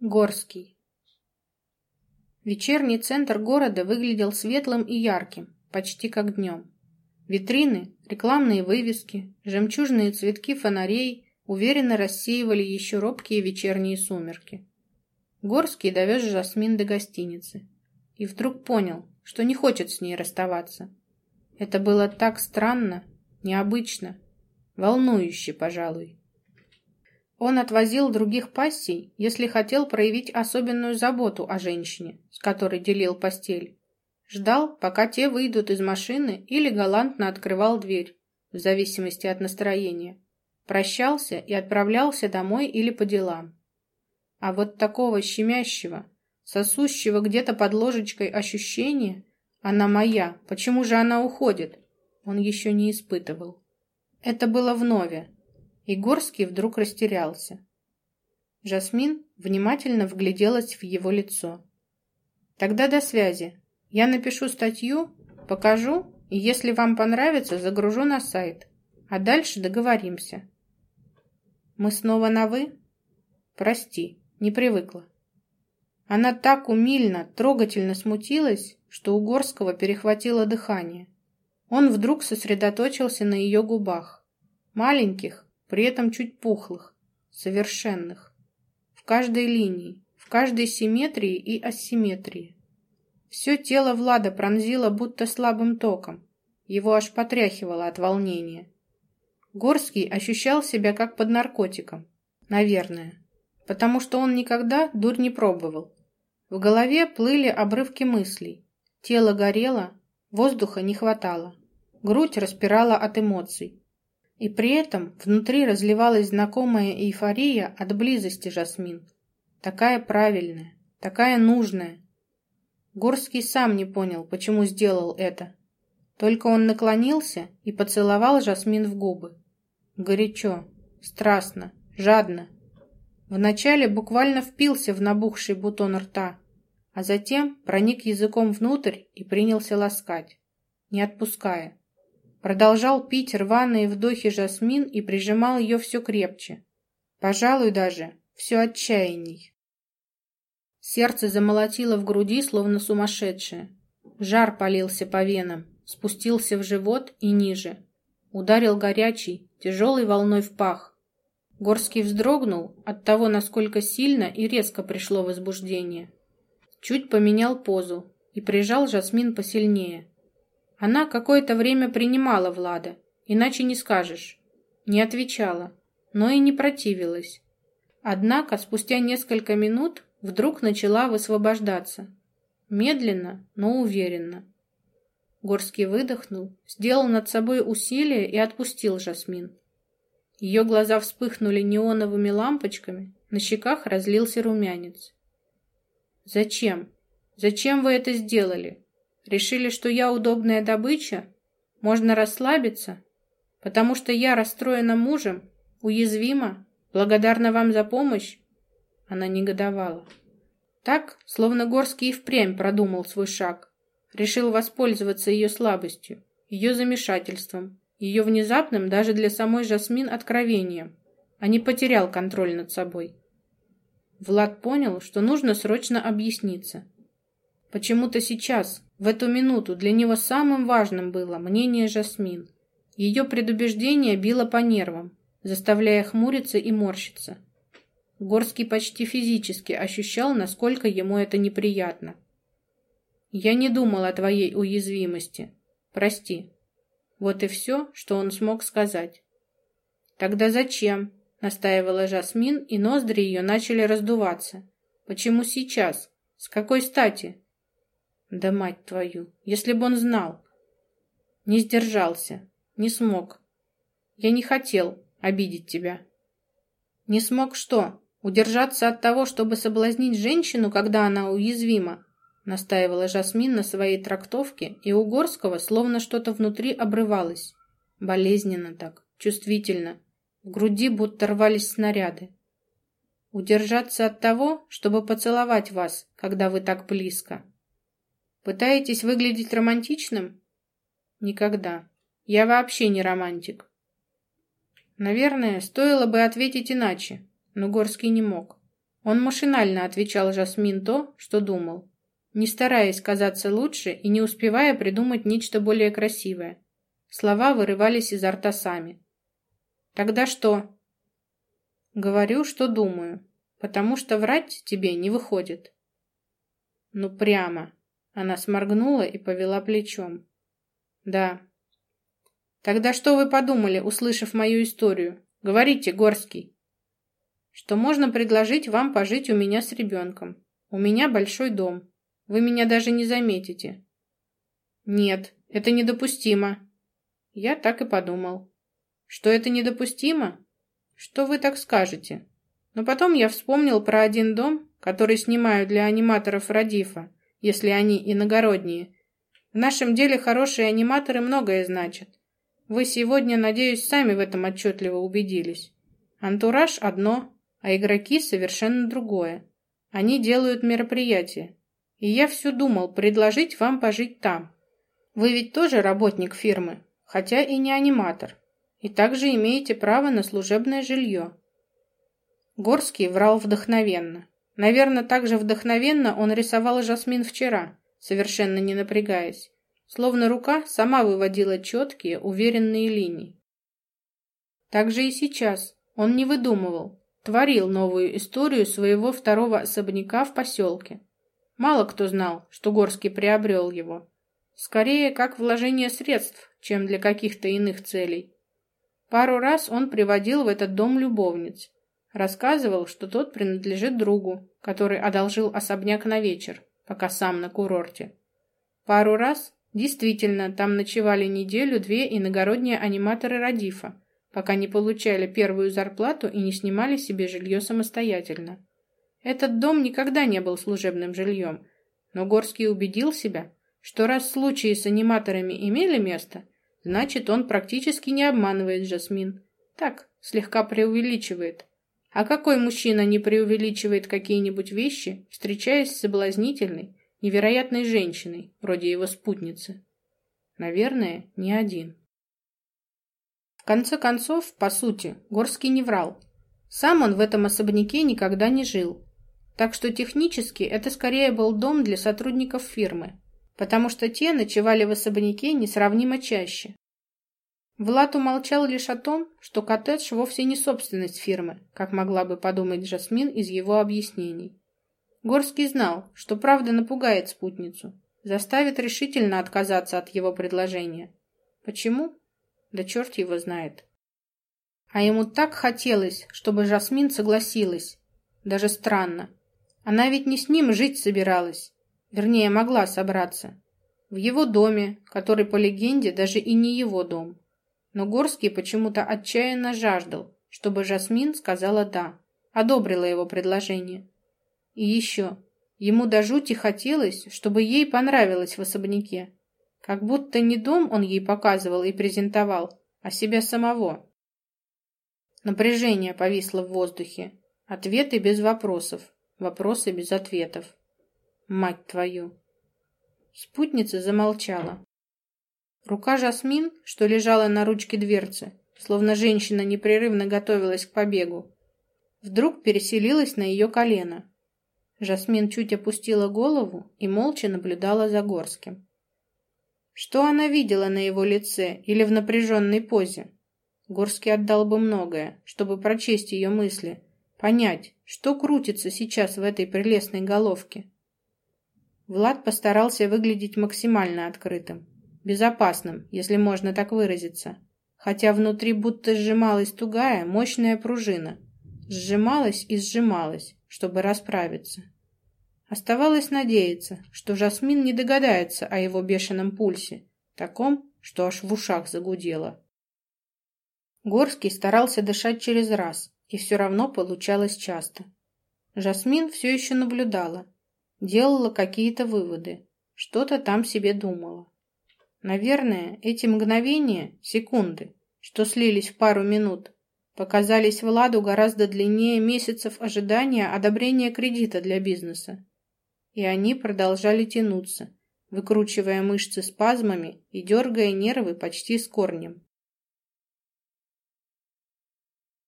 Горский. Вечерний центр города выглядел светлым и ярким, почти как днем. Витрины, рекламные вывески, жемчужные цветки фонарей уверенно рассеивали еще робкие вечерние сумерки. Горский довез Жасмин до гостиницы и вдруг понял, что не хочет с ней расставаться. Это было так странно, необычно, волнующе, пожалуй. Он отвозил других пассий, если хотел проявить особенную заботу о женщине, с которой делил постель. Ждал, пока те выйдут из машины или галантно открывал дверь, в зависимости от настроения. Прощался и отправлялся домой или по делам. А вот такого щемящего, сосущего где-то под ложечкой ощущения «она моя, почему же она уходит?» он еще не испытывал. Это было вновь, и Горский вдруг растерялся. Жасмин внимательно вгляделась в его лицо. «Тогда до связи. Я напишу статью, покажу, и если вам понравится, загружу на сайт. А дальше договоримся». «Мы снова на «вы»?» «Прости, не привыкла». Она так умильно, трогательно смутилась, что у Горского перехватило дыхание. Он вдруг сосредоточился на ее губах. Маленьких, при этом чуть пухлых, совершенных. В каждой линии, в каждой симметрии и асимметрии. Все тело Влада пронзило будто слабым током. Его аж потряхивало от волнения. Горский ощущал себя как под наркотиком. Наверное. Потому что он никогда дурь не пробовал. В голове плыли обрывки мыслей. Тело горело, воздуха не хватало. Грудь распирала от эмоций. И при этом внутри разливалась знакомая эйфория от близости Жасмин. Такая правильная, такая нужная. Горский сам не понял, почему сделал это. Только он наклонился и поцеловал Жасмин в губы. Горячо, страстно, жадно. Вначале буквально впился в набухший бутон рта, а затем проник языком внутрь и принялся ласкать, не отпуская. Продолжал пить рваные вдохи Жасмин и прижимал ее все крепче. Пожалуй, даже все отчаянней. Сердце замолотило в груди, словно сумасшедшее. Жар полился по венам, спустился в живот и ниже. Ударил горячий, тяжелой волной в пах. Горский вздрогнул от того, насколько сильно и резко пришло возбуждение. Чуть поменял позу и прижал Жасмин посильнее. Она какое-то время принимала Влада, иначе не скажешь. Не отвечала, но и не противилась. Однако спустя несколько минут вдруг начала высвобождаться. Медленно, но уверенно. Горский выдохнул, сделал над собой усилие и отпустил Жасмин. Ее глаза вспыхнули неоновыми лампочками, на щеках разлился румянец. «Зачем? Зачем вы это сделали?» Решили, что я удобная добыча? Можно расслабиться? Потому что я расстроена мужем, уязвима, благодарна вам за помощь?» Она негодовала. Так, словно Горский и впрямь продумал свой шаг. Решил воспользоваться ее слабостью, ее замешательством, ее внезапным даже для самой Жасмин откровением, а не потерял контроль над собой. Влад понял, что нужно срочно объясниться. Почему-то сейчас, в эту минуту для него самым важным было мнение Жасмин. Ее предубеждение било по нервам, заставляя хмуриться и морщиться. Горский почти физически ощущал, насколько ему это неприятно. «Я не думал о твоей уязвимости. Прости». Вот и все, что он смог сказать. «Тогда зачем?» — настаивала Жасмин, и ноздри ее начали раздуваться. «Почему сейчас? С какой стати?» Да мать твою, если бы он знал. Не сдержался, не смог. Я не хотел обидеть тебя. Не смог что? Удержаться от того, чтобы соблазнить женщину, когда она уязвима? Настаивала Жасмин на своей трактовке, и у Горского словно что-то внутри обрывалось. Болезненно так, чувствительно. В груди будто рвались снаряды. Удержаться от того, чтобы поцеловать вас, когда вы так близко. Пытаетесь выглядеть романтичным? Никогда. Я вообще не романтик. Наверное, стоило бы ответить иначе, но Горский не мог. Он машинально отвечал Жасмин то, что думал, не стараясь казаться лучше и не успевая придумать нечто более красивое. Слова вырывались изо рта сами. «Тогда что?» «Говорю, что думаю, потому что врать тебе не выходит». «Ну прямо». Она сморгнула и повела плечом. «Да». «Тогда что вы подумали, услышав мою историю? Говорите, Горский» что можно предложить вам пожить у меня с ребенком. У меня большой дом. Вы меня даже не заметите. Нет, это недопустимо. Я так и подумал. Что это недопустимо? Что вы так скажете? Но потом я вспомнил про один дом, который снимаю для аниматоров Радифа, если они иногородние. В нашем деле хорошие аниматоры многое значат. Вы сегодня, надеюсь, сами в этом отчетливо убедились. Антураж одно, а игроки совершенно другое. Они делают мероприятие. И я все думал предложить вам пожить там. Вы ведь тоже работник фирмы, хотя и не аниматор. И также имеете право на служебное жилье. Горский врал вдохновенно. Наверное, так же вдохновенно он рисовал Жасмин вчера, совершенно не напрягаясь. Словно рука сама выводила четкие, уверенные линии. Так же и сейчас. Он не выдумывал, творил новую историю своего второго особняка в поселке. Мало кто знал, что Горский приобрел его. Скорее, как вложение средств, чем для каких-то иных целей. Пару раз он приводил в этот дом любовниц. Рассказывал, что тот принадлежит другу, который одолжил особняк на вечер, пока сам на курорте. Пару раз, действительно, там ночевали неделю-две иногородние аниматоры Радифа, пока не получали первую зарплату и не снимали себе жилье самостоятельно. Этот дом никогда не был служебным жильем, но Горский убедил себя, что раз случаи с аниматорами имели место, значит, он практически не обманывает Жасмин. Так, слегка преувеличивает. А какой мужчина не преувеличивает какие-нибудь вещи, встречаясь с соблазнительной, невероятной женщиной, вроде его спутницы? Наверное, не один конце концов, по сути, Горский не врал. Сам он в этом особняке никогда не жил. Так что технически это скорее был дом для сотрудников фирмы, потому что те ночевали в особняке несравнимо чаще. Влад умолчал лишь о том, что коттедж вовсе не собственность фирмы, как могла бы подумать Жасмин из его объяснений. Горский знал, что правда напугает спутницу, заставит решительно отказаться от его предложения. Почему? Да черт его знает. А ему так хотелось, чтобы Жасмин согласилась. Даже странно. Она ведь не с ним жить собиралась. Вернее, могла собраться. В его доме, который, по легенде, даже и не его дом. Но Горский почему-то отчаянно жаждал, чтобы Жасмин сказала «да», одобрила его предложение. И еще, ему до жути хотелось, чтобы ей понравилось в особняке. Как будто не дом он ей показывал и презентовал, а себя самого. Напряжение повисло в воздухе. Ответы без вопросов, вопросы без ответов. Мать твою! Спутница замолчала. Рука Жасмин, что лежала на ручке дверцы, словно женщина непрерывно готовилась к побегу, вдруг переселилась на ее колено. Жасмин чуть опустила голову и молча наблюдала за Горским. Что она видела на его лице или в напряженной позе? Горский отдал бы многое, чтобы прочесть ее мысли, понять, что крутится сейчас в этой прелестной головке. Влад постарался выглядеть максимально открытым, безопасным, если можно так выразиться, хотя внутри будто сжималась тугая, мощная пружина. Сжималась и сжималась, чтобы расправиться. Оставалось надеяться, что Жасмин не догадается о его бешеном пульсе, таком, что аж в ушах загудело. Горский старался дышать через раз, и все равно получалось часто. Жасмин все еще наблюдала, делала какие-то выводы, что-то там себе думала. Наверное, эти мгновения, секунды, что слились в пару минут, показались Владу гораздо длиннее месяцев ожидания одобрения кредита для бизнеса и они продолжали тянуться, выкручивая мышцы спазмами и дергая нервы почти с корнем.